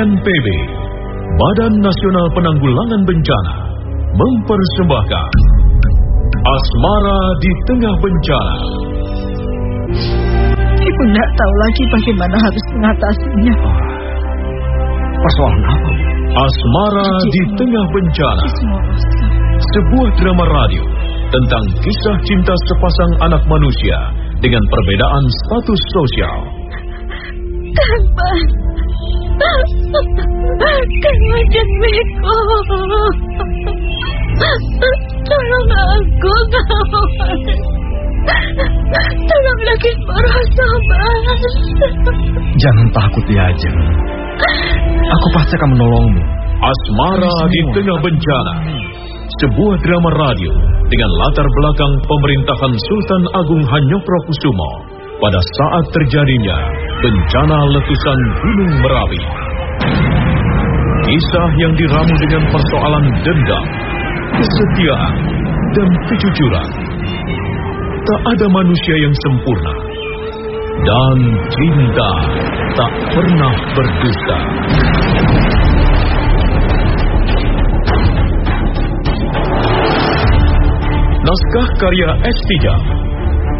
BNPB, Badan Nasional Penanggulangan Bencana, mempersembahkan Asmara di Tengah Bencana. Ibu tidak tahu lagi bagaimana harus mengatasinya. Persoalan apa? Asmara di Tengah Bencana. Sebuah drama radio tentang kisah cinta sepasang anak manusia dengan perbedaan status sosial. Kang Beko. Tolong aku, kawan. Tolong lagi merasa, Mas. Jangan takut ya, Ajeng. Aku pasti akan menolongmu. Asmara di Tengah Bencana. Sebuah drama radio dengan latar belakang pemerintahan Sultan Agung Hanyokrokusumo pada saat terjadinya bencana letusan Gunung Merapi. Kisah yang diramu dengan persoalan dendam, kesetiaan, dan kejujuran. Tak ada manusia yang sempurna. Dan cinta tak pernah berdusta. Naskah karya S. Tijab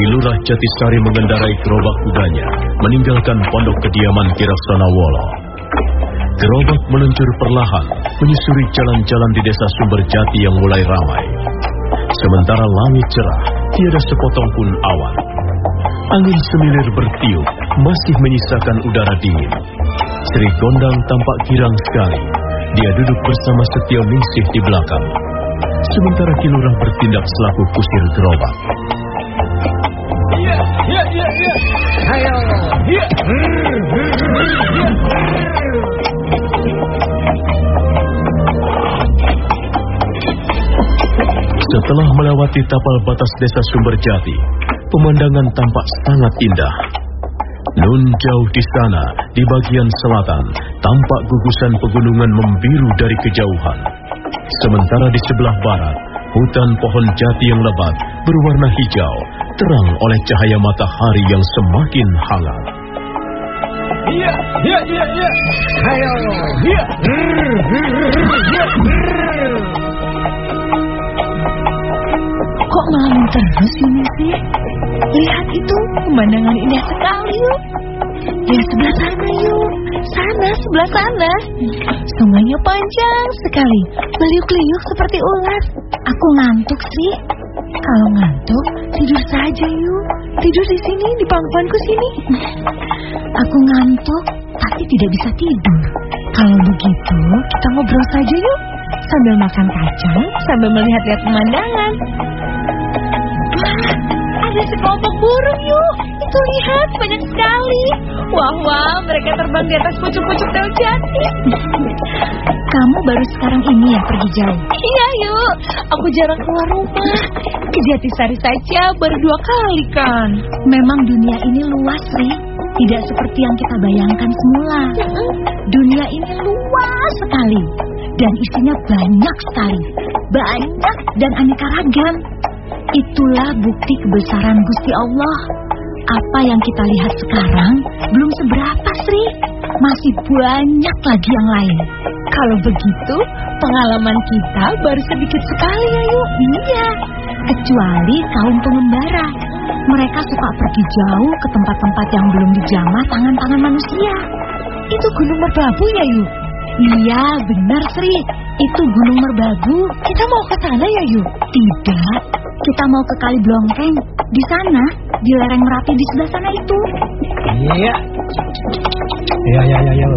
Kilurah Jatisari mengendarai gerobak kudanya, meninggalkan pondok kediaman Kiraksana Wolo. Gerobak meluncur perlahan, menyusuri jalan-jalan di desa Sumberjati yang mulai ramai. Sementara langit cerah, tiada sepotong pun awan. Angin semilir bertiup, masih menyisakan udara dingin. Sri Gondang tampak girang sekali. Dia duduk bersama Setio Ningsih di belakang. Sementara Kilurah bertindak selaku kusir gerobak. Setelah melewati tapal batas desa Sumberjati, pemandangan tampak sangat indah. Nun jauh di sana, di bagian selatan, tampak gugusan pegunungan membiru dari kejauhan. Sementara di sebelah barat, hutan pohon jati yang lebat berwarna hijau, terang oleh cahaya matahari yang semakin hangat. Iya, iya, iya, iya. Ayo, iya. Kok malam terus ini sih? Lihat itu, pemandangan indah sekali yuk. Ya sebelah sana yuk. Sana, sebelah sana. Sungainya panjang sekali. Beliuk-liuk seperti ular. Aku ngantuk sih. Kalau ngantuk, tidur saja yuk. Tidur di sini, di pangkuanku sini. Aku ngantuk, tapi tidak bisa tidur. Kalau begitu, kita ngobrol saja yuk. Sambil makan kacang, sambil melihat-lihat pemandangan. Ada sekelompok burung yuk. Itu lihat, banyak sekali. Wah, wah, mereka terbang di atas pucuk-pucuk daun jati. Kamu baru sekarang ini ya pergi jauh? Iya, yuk. Aku jarang keluar rumah. Ke Jatisari saja baru dua kali kan. Memang dunia ini luas, Ri. Tidak seperti yang kita bayangkan semula. Dunia ini luas sekali. Dan isinya banyak sekali. Banyak dan aneka ragam. Itulah bukti kebesaran Gusti Allah. apa yang kita lihat sekarang belum seberapa, Sri. Masih banyak lagi yang lain. Kalau begitu, pengalaman kita baru sedikit sekali ya, yuk. Iya, kecuali kaum pengembara. Mereka suka pergi jauh ke tempat-tempat yang belum dijamah tangan-tangan manusia. Itu Gunung Merbabu ya, yuk? Iya, benar, Sri. Itu Gunung Merbabu. Kita mau ke sana ya, yuk? Tidak. Kita mau ke Kali Blongkeng. Di sana, di lereng Merapi di sebelah sana itu. Iya. Iya, iya, iya, iya.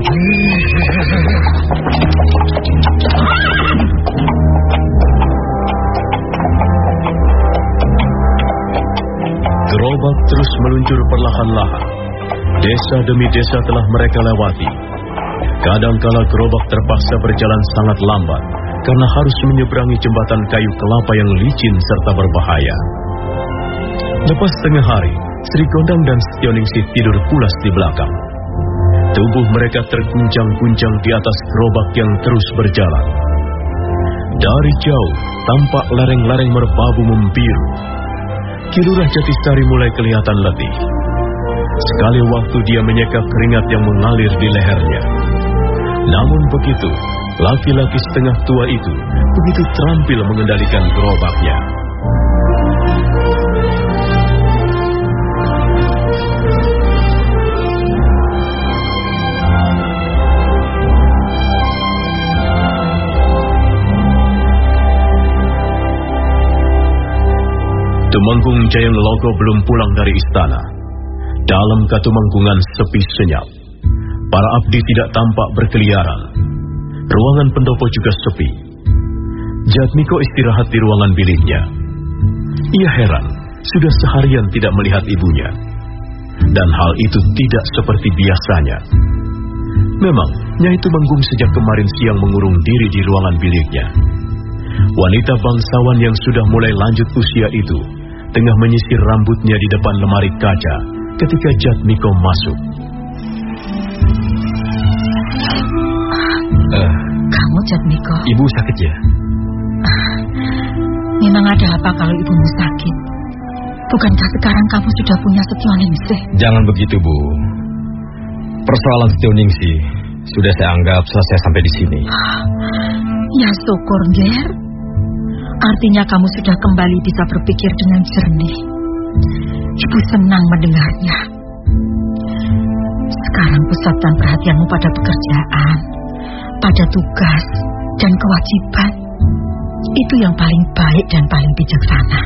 Gerobak terus meluncur perlahan-lahan. Desa demi desa telah mereka lewati. Kadangkala gerobak terpaksa berjalan sangat lambat karena harus menyeberangi jembatan kayu kelapa yang licin serta berbahaya. Lepas tengah hari, Sri Gondang dan Setioningsi tidur pulas di belakang. Tubuh mereka terguncang-guncang di atas gerobak yang terus berjalan. Dari jauh, tampak lereng-lereng merbabu membiru. Kilurah Jatisari mulai kelihatan letih. Sekali waktu dia menyeka keringat yang mengalir di lehernya. Namun begitu, laki-laki setengah tua itu begitu terampil mengendalikan gerobaknya. Tumenggung Jayang Logo belum pulang dari istana. Dalam katumenggungan sepi senyap. Para abdi tidak tampak berkeliaran. Ruangan pendopo juga sepi. Jatmiko istirahat di ruangan biliknya. Ia heran, sudah seharian tidak melihat ibunya. Dan hal itu tidak seperti biasanya. Memang, Nyai Tumenggung sejak kemarin siang mengurung diri di ruangan biliknya. Wanita bangsawan yang sudah mulai lanjut usia itu tengah menyisir rambutnya di depan lemari kaca ketika Jatmiko masuk. Eh, Kamu, Jatmiko, ibu sakit ya? memang ada apa kalau ibumu sakit? Bukankah sekarang kamu sudah punya Setioningsi? Jangan begitu, Bu. Persoalan Setioningsi sudah saya anggap selesai sampai di sini. Ya syukur, Ger. Artinya kamu sudah kembali bisa berpikir dengan jernih. Ibu senang mendengarnya. Sekarang pusatkan perhatianmu pada pekerjaan, pada tugas, dan kewajiban. Itu yang paling baik dan paling bijaksana.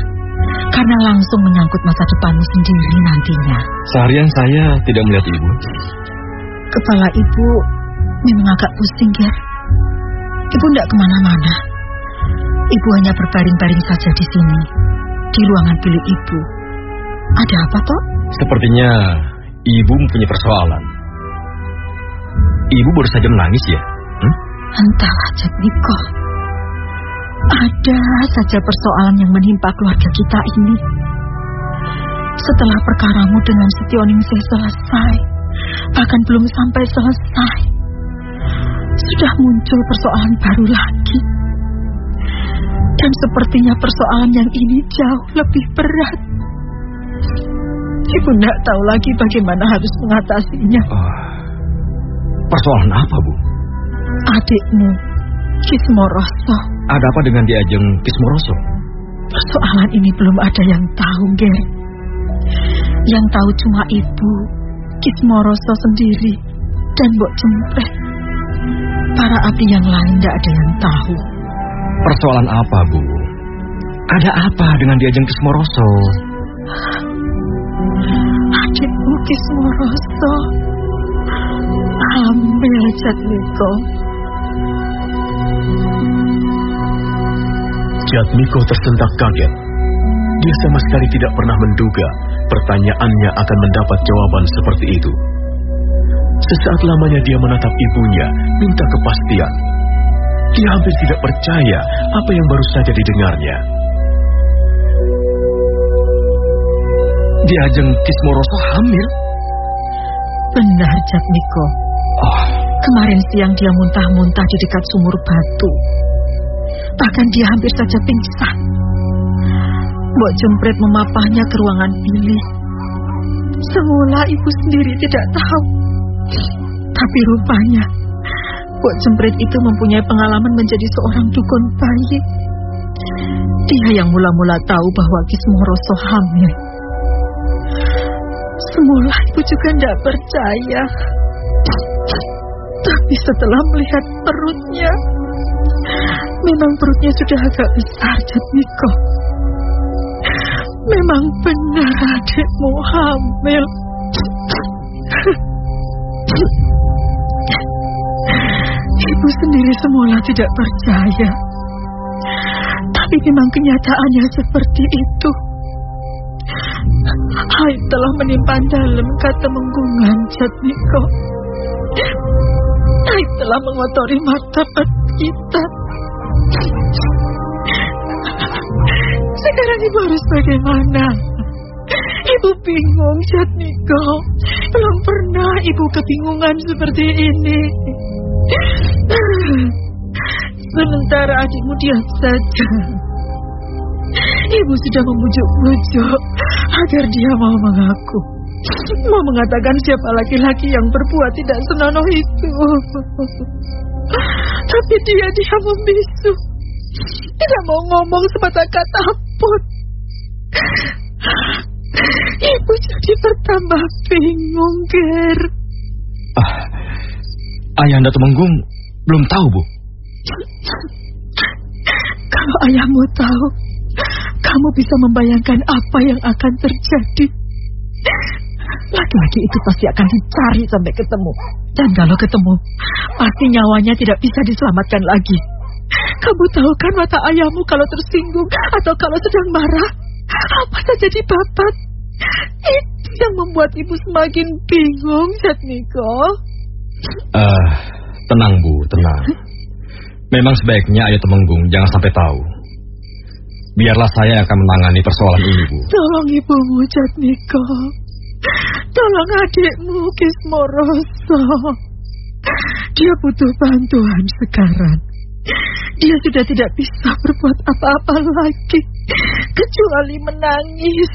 Karena langsung menyangkut masa depanmu sendiri nantinya. Seharian saya tidak melihat ibu. Kepala ibu memang agak pusing, Ger. Ibu tidak ke mana-mana. Ibu hanya berbaring-baring saja di sini, di ruangan bilik ibu. Ada apa, toh? Sepertinya ibu mempunyai persoalan. Ibu baru saja menangis ya? Hmm? Entahlah, Jatmiko. Ada saja persoalan yang menimpa keluarga kita ini. Setelah perkaramu dengan Setioningse selesai, bahkan belum sampai selesai, sudah muncul persoalan baru lagi. Dan sepertinya persoalan yang ini jauh lebih berat. Ibu tidak tahu lagi bagaimana harus mengatasinya. Oh, persoalan apa, Bu? Adikmu, Kismoroso. Ada apa dengan Di Ajeng Kismoroso? Persoalan ini belum ada yang tahu, Ger. Yang tahu cuma ibu, Kismoroso sendiri, dan Mbok Jempret. Para abdi yang lain tidak ada yang tahu. Persoalan apa, Bu? Ada apa dengan Di Ajeng Kismoroso? Adikmu Kismoroso. Hamil, Jatmiko. Jatmiko tersentak kaget. Dia sama sekali tidak pernah menduga pertanyaannya akan mendapat jawaban seperti itu. Sesaat lamanya dia menatap ibunya, minta kepastian. Dia hampir tidak percaya apa yang baru saja didengarnya. Di Ajeng Kismoroso hamil? Benar, Jatmiko. Oh, Kemarin siang dia muntah-muntah di dekat sumur batu. Bahkan dia hampir saja pingsan. Mbok Jempret memapahnya ke ruangan bilik. Semula ibu sendiri tidak tahu. Tapi rupanya, Bok Jemprit itu mempunyai pengalaman menjadi seorang dukun bayi. Dia yang mula-mula tahu bahwa Kismoroso hamil. Semula ibu juga tidak percaya. Tapi setelah melihat perutnya, memang perutnya sudah agak besar, Jatmiko. Memang benar adikmu hamil. Ibu sendiri semula tidak percaya. Tapi memang kenyataannya seperti itu. Haid telah menimpa dalam kata menggungan Jatmiko. Haid telah mengotori martabat kita. Sekarang ibu harus bagaimana? Ibu bingung, Jatmiko. Belum pernah ibu kebingungan seperti ini. Sementara adikmu diam saja. Ibu sudah membujuk-bujuk agar dia mau mengaku. Mau mengatakan siapa laki-laki yang berbuat tidak senonoh itu. Tapi dia dia membisu. Tidak mau ngomong sepatah kata pun. Ibu jadi bertambah bingung, Ger. Ah, Ayahanda Temenggung belum tahu, Bu. Kalau ayahmu tahu, kamu bisa membayangkan apa yang akan terjadi. Laki-laki itu pasti akan dicari sampai ketemu. Dan kalau ketemu, pasti nyawanya tidak bisa diselamatkan lagi. Kamu tahu kan mata ayahmu kalau tersinggung atau kalau sedang marah? Apa saja dibabat? Itu yang membuat ibu semakin bingung, Jatmiko. Ah, uh, tenang Bu, tenang. Memang sebaiknya Ayah Temenggung jangan sampai tahu. Biarlah saya yang akan menangani persoalan ini, Bu. Tolong ibumu, Jatmiko. Tolong adikmu, Kismoroso. Dia butuh bantuan sekarang. Dia sudah tidak bisa berbuat apa-apa lagi. Kecuali menangis.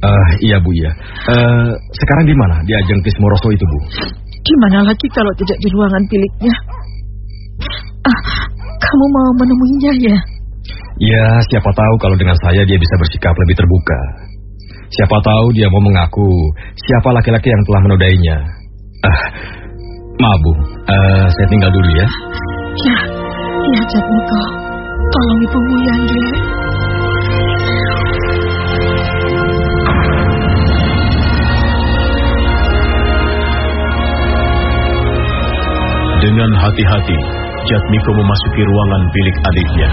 Uh, iya, Bu, iya. Uh, sekarang di mana? Di ajang Kismoroso itu, Bu? Di mana lagi kalau tidak di ruangan biliknya? Ah, kamu mau menemuinya ya? Ya, siapa tahu kalau dengan saya dia bisa bersikap lebih terbuka. Siapa tahu dia mau mengaku siapa laki-laki yang telah menodainya. Ah, maaf bu, uh, saya tinggal dulu ya. Ya, ya Jatmiko. Tolong ibumu yang dia. Dengan hati-hati, Jatmiko memasuki ruangan bilik adiknya.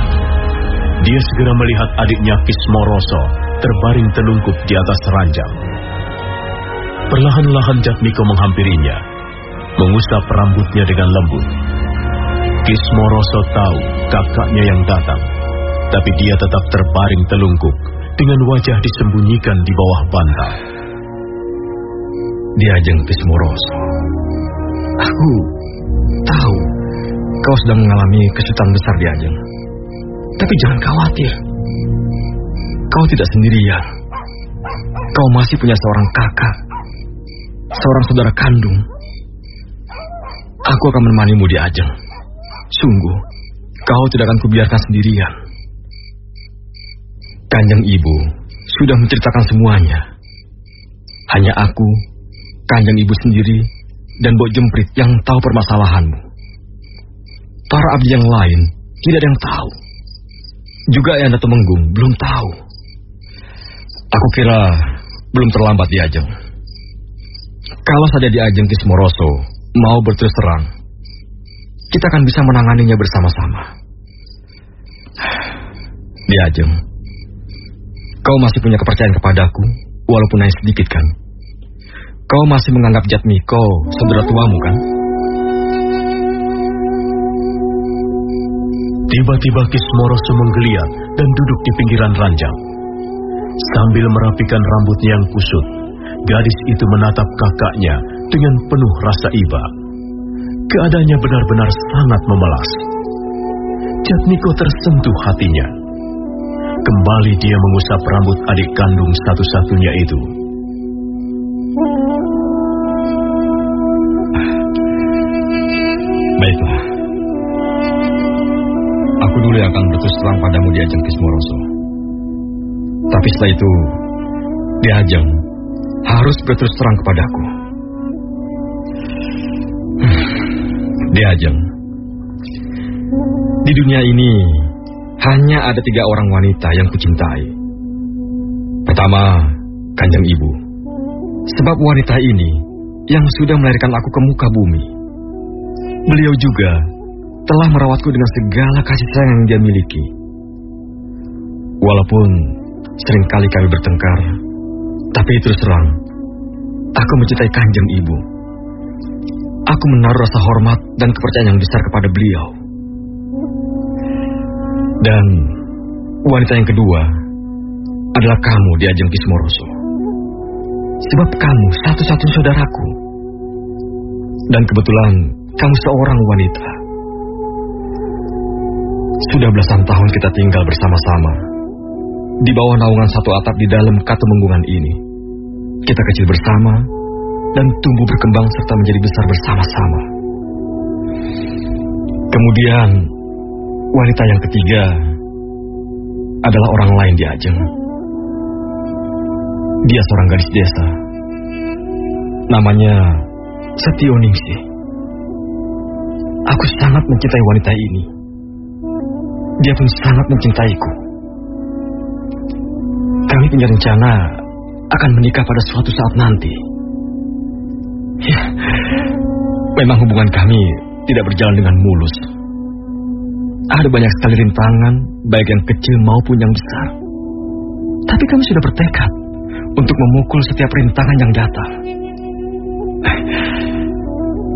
Dia segera melihat adiknya Kismoroso terbaring telungkup di atas ranjang. Perlahan-lahan Jatmiko menghampirinya, mengusap rambutnya dengan lembut. Kismoroso tahu kakaknya yang datang, tapi dia tetap terbaring telungkup dengan wajah disembunyikan di bawah bantal. Diajeng Kismoroso. Aku tahu kau sedang mengalami kesulitan besar di Ajeng. Tapi jangan khawatir. Kau tidak sendirian. Kau masih punya seorang kakak. Seorang saudara kandung. Aku akan menemanimu di Ajeng. Sungguh, kau tidak akan kubiarkan sendirian. Kanjeng Ibu sudah menceritakan semuanya. Hanya aku, Kanjeng Ibu sendiri, dan Bok Jemprit yang tahu permasalahanmu. Para abdi yang lain tidak ada yang tahu. Juga Ayanda Temenggung belum tahu. Aku kira belum terlambat di Ajeng. Kalau saja di Ajeng Kismoroso mau berterus terang, kita akan bisa menanganinya bersama-sama. Di Ajeng, kau masih punya kepercayaan kepadaku, walaupun hanya sedikit kan? Kau masih menganggap Jatmiko saudara tuamu kan? Tiba-tiba Kismoroso menggeliat dan duduk di pinggiran ranjang. Sambil merapikan rambutnya yang kusut, gadis itu menatap kakaknya dengan penuh rasa iba. Keadaannya benar-benar sangat memelas. Jatmiko tersentuh hatinya. Kembali dia mengusap rambut adik kandung satu-satunya itu. Aku dulu yang akan berterus terang padamu di ajang Kismoroso. Tapi setelah itu, di ajang harus berterus terang kepadaku. Di ajang, di dunia ini hanya ada tiga orang wanita yang kucintai. Pertama, kanjeng ibu. Sebab wanita ini yang sudah melahirkan aku ke muka bumi. Beliau juga telah merawatku dengan segala kasih sayang yang dia miliki. Walaupun sering kali kami bertengkar, tapi terus terang, aku mencintai kanjeng ibu. Aku menaruh rasa hormat dan kepercayaan yang besar kepada beliau. Dan wanita yang kedua adalah kamu di Ajeng Kismoroso. Sebab kamu satu-satunya saudaraku. Dan kebetulan kamu seorang wanita. Sudah belasan tahun kita tinggal bersama-sama. Di bawah naungan satu atap di dalam katemenggungan ini. Kita kecil bersama dan tumbuh berkembang serta menjadi besar bersama-sama. Kemudian, wanita yang ketiga adalah orang lain di Ajeng. Dia seorang gadis desa. Namanya Setioningsi. Aku sangat mencintai wanita ini. Dia pun sangat mencintaiku. Kami punya rencana akan menikah pada suatu saat nanti. Ya, memang hubungan kami tidak berjalan dengan mulus. Ada banyak sekali rintangan, baik yang kecil maupun yang besar. Tapi kami sudah bertekad untuk memukul setiap rintangan yang datang.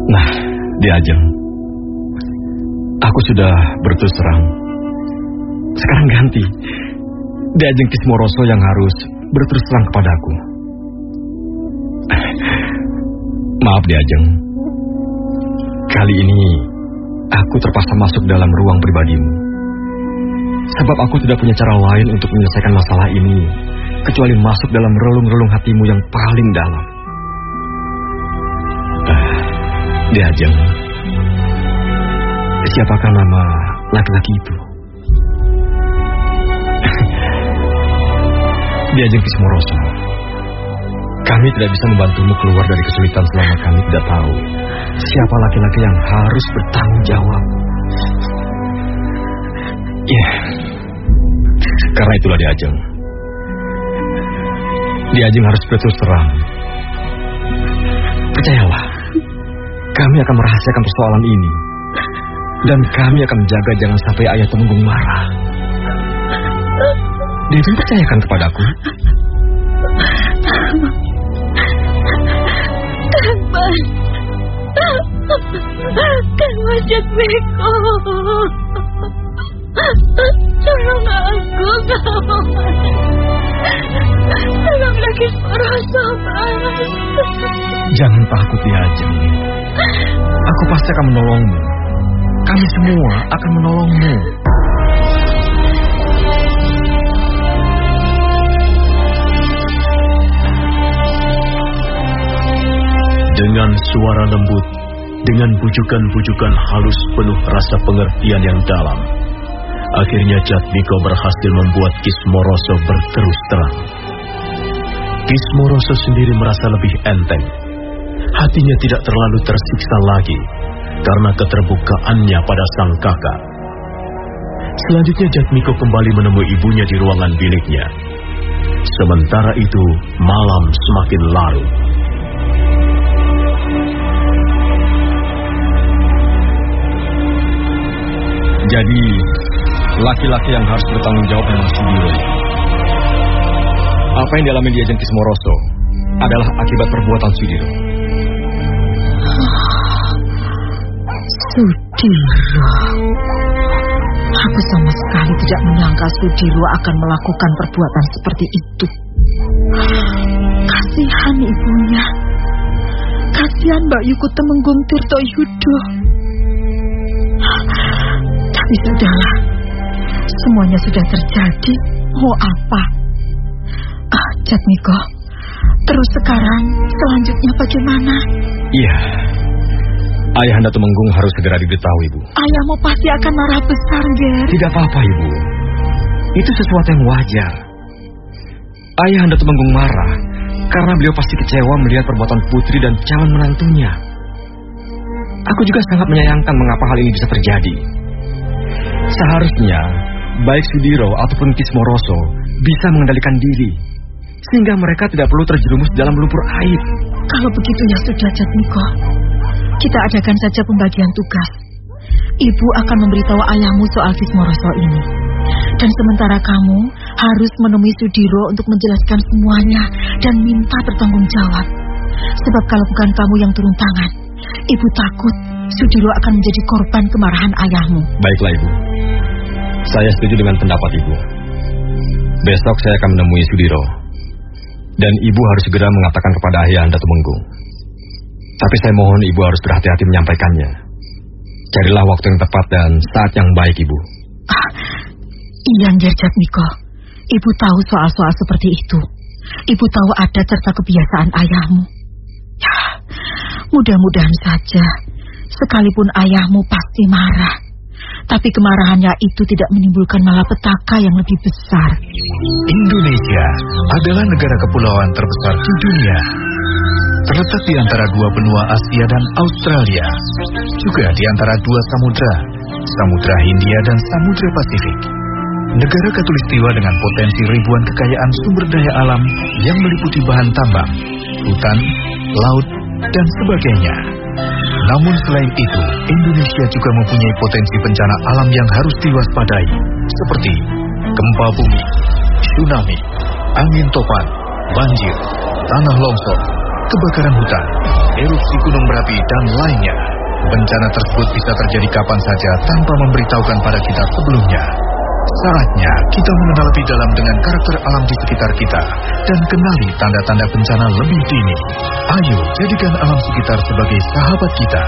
Nah, di Ajeng, aku sudah berterus terang. Sekarang ganti. Di Ajeng Kismoroso yang harus berterus terang kepadaku. Maaf di Ajeng. Kali ini aku terpaksa masuk dalam ruang pribadimu. Sebab aku tidak punya cara lain untuk menyelesaikan masalah ini kecuali masuk dalam relung-relung hatimu yang paling dalam. Uh, di Ajeng. Siapakah nama laki-laki itu? Di Ajeng Kismoroso. Kami tidak bisa membantumu keluar dari kesulitan selama kami tidak tahu siapa laki-laki yang harus bertanggung jawab. Ya, yeah. karena itulah diajeng. Diajeng harus betul terang. Percayalah, kami akan merahasiakan persoalan ini. Dan kami akan menjaga jangan sampai ayah temenggung marah. Devi percayakan kepadaku. Kan wajah Beko. Tolong aku, kawan. Tolong lagi para sobat. Jangan takut ya, Ajeng. Aku pasti akan menolongmu. Kami semua akan menolongmu. Dengan suara lembut, dengan bujukan-bujukan halus penuh rasa pengertian yang dalam, akhirnya Jatmiko berhasil membuat Kismoroso berterus terang. Kismoroso sendiri merasa lebih enteng. Hatinya tidak terlalu tersiksa lagi karena keterbukaannya pada sang kakak. Selanjutnya Jatmiko kembali menemui ibunya di ruangan biliknya. Sementara itu, malam semakin larut. Jadi, laki-laki yang harus bertanggung jawab memang Sudiro. Apa yang dialami di Ajeng Kismoroso adalah akibat perbuatan Sudiro. Sudiro. Aku sama sekali tidak menyangka Sudiro akan melakukan perbuatan seperti itu. Kasihan ibunya. Kasihan Mbak Yuku Temenggung Tirto. Tapi sudahlah. Semuanya sudah terjadi. Mau apa? Ah, Jatmiko. Terus sekarang selanjutnya bagaimana? Iya. Ayahanda Temenggung harus segera diberitahu, Ibu. Ayahmu pasti akan marah besar, Ger. Tidak apa-apa, Ibu. Itu sesuatu yang wajar. Ayahanda Temenggung marah karena beliau pasti kecewa melihat perbuatan putri dan calon menantunya. Aku juga sangat menyayangkan mengapa hal ini bisa terjadi. Seharusnya, baik Sudiro ataupun Kismoroso bisa mengendalikan diri, sehingga mereka tidak perlu terjerumus dalam lumpur air. Kalau begitu ya sudah, Jatmiko. Kita adakan saja pembagian tugas. Ibu akan memberitahu ayahmu soal Kismoroso ini. Dan sementara kamu harus menemui Sudiro untuk menjelaskan semuanya dan minta bertanggung jawab. Sebab kalau bukan kamu yang turun tangan, ibu takut Sudiro akan menjadi korban kemarahan ayahmu. Baiklah, Ibu. Saya setuju dengan pendapat Ibu. Besok saya akan menemui Sudiro. Dan Ibu harus segera mengatakan kepada ayah Anda Temenggung. Tapi saya mohon Ibu harus berhati-hati menyampaikannya. Carilah waktu yang tepat dan saat yang baik, Ibu. Ah, iya, Jerjat Miko. Ibu tahu soal-soal seperti itu. Ibu tahu adat serta kebiasaan ayahmu. Ya, mudah-mudahan saja. Sekalipun ayahmu pasti marah. Tapi kemarahannya itu tidak menimbulkan malapetaka yang lebih besar. Indonesia adalah negara kepulauan terbesar di dunia. Terletak di antara dua benua Asia dan Australia. Juga di antara dua samudra, Samudra Hindia dan Samudra Pasifik. Negara katulistiwa dengan potensi ribuan kekayaan sumber daya alam yang meliputi bahan tambang, hutan, laut, dan sebagainya. Namun selain itu, Indonesia juga mempunyai potensi bencana alam yang harus diwaspadai, seperti gempa bumi, tsunami, angin topan, banjir, tanah longsor, kebakaran hutan, erupsi gunung berapi, dan lainnya. Bencana tersebut bisa terjadi kapan saja tanpa memberitahukan pada kita sebelumnya. Saatnya kita mengenal lebih dalam dengan karakter alam di sekitar kita dan kenali tanda-tanda bencana lebih dini. Ayo jadikan alam sekitar sebagai sahabat kita.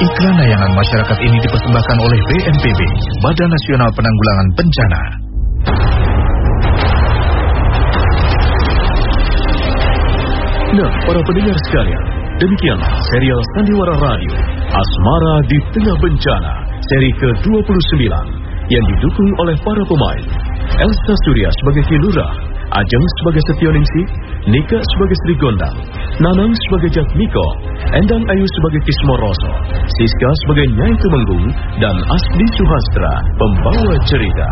Iklan layanan masyarakat ini dipersembahkan oleh BNPB, Badan Nasional Penanggulangan Bencana. Nah, para pendengar sekalian, demikianlah serial Sandiwara Radio Asmara di Tengah Bencana seri ke-29 yang didukung oleh para pemain Elsa Surya sebagai Kilura, Ajeng sebagai Setioningsi, Nika sebagai Sri Gondang, Nanang sebagai Jatmiko, Endang Ayu sebagai Kismoroso, Siska sebagai Nyai Tumenggung, dan Asli Suhastra, pembawa cerita.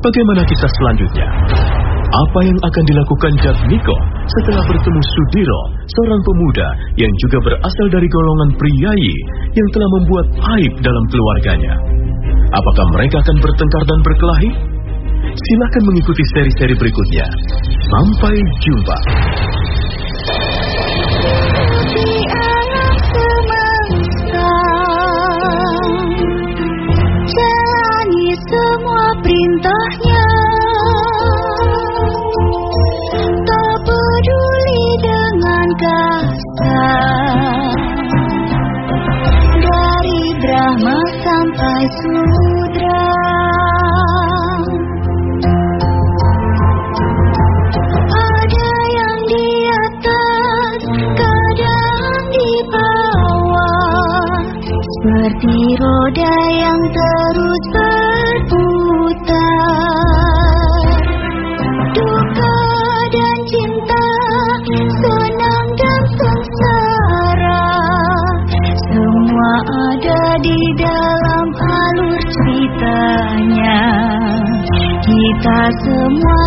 Bagaimana kisah selanjutnya? Apa yang akan dilakukan Jatmiko setelah bertemu Sudiro, seorang pemuda yang juga berasal dari golongan priayi yang telah membuat aib dalam keluarganya? Apakah mereka akan bertengkar dan berkelahi? Silakan mengikuti seri-seri berikutnya. Sampai jumpa. Dalam alur ceritanya Kita semua